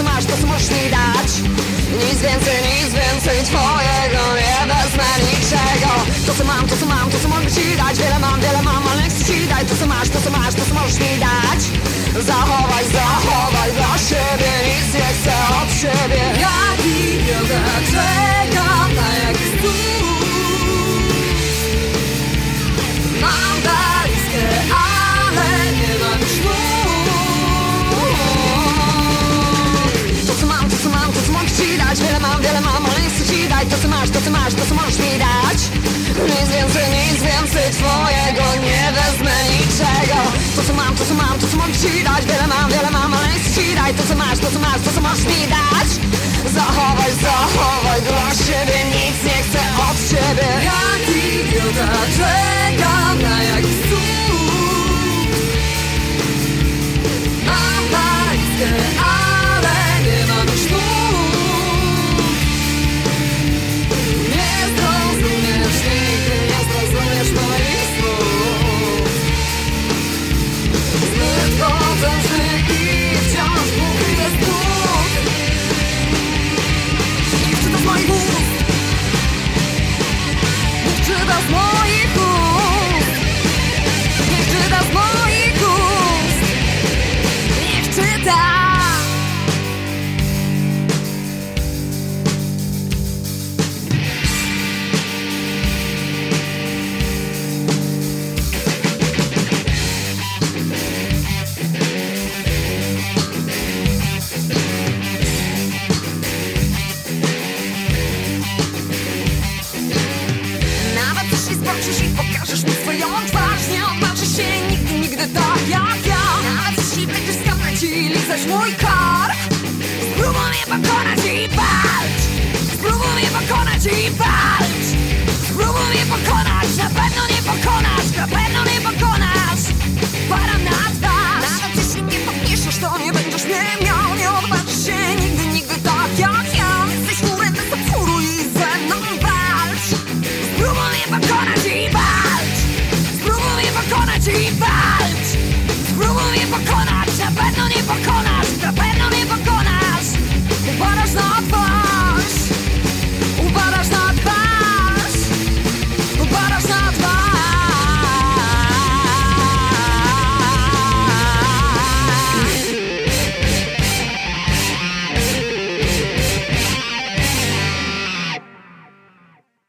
co masz, to co możesz mi dać. Nic więcej, nic więcej twojego Nie wezmę niczego. To co mam, to co mam, to co mogę ci dać. Wiele mam, wiele mam, ale chcę ci dać. To co masz, to co masz, to co możesz mi dać. Zachowaj, zachowaj dla siebie. Nic nie chcę od siebie dać? Nic więcej, nic więcej twojego Nie wezmę niczego. To co mam, to co mam, to co mogę ci dać Wiele mam, wiele mam, ale chcę ci dać To co masz, to co masz, to co możesz mi dać Czyta Nawet jeśli zobaczysz i pokażesz mi skapnąć i lizać mój kark Spróbuj mnie pokonać i walcz. Spróbuj mnie pokonać i walcz. Spróbuj mnie pokonać, na pewno nie pokonasz Na pewno nie pokonasz. Param na twarz Nawet jeśli mnie podniesiesz, to nie będziesz mnie miał. Nie odważysz się nigdy, nigdy tak jak ja. Jesteś chórem, to i ze mną walcz. Spróbuj mnie pokonać pokonać, na pewno nie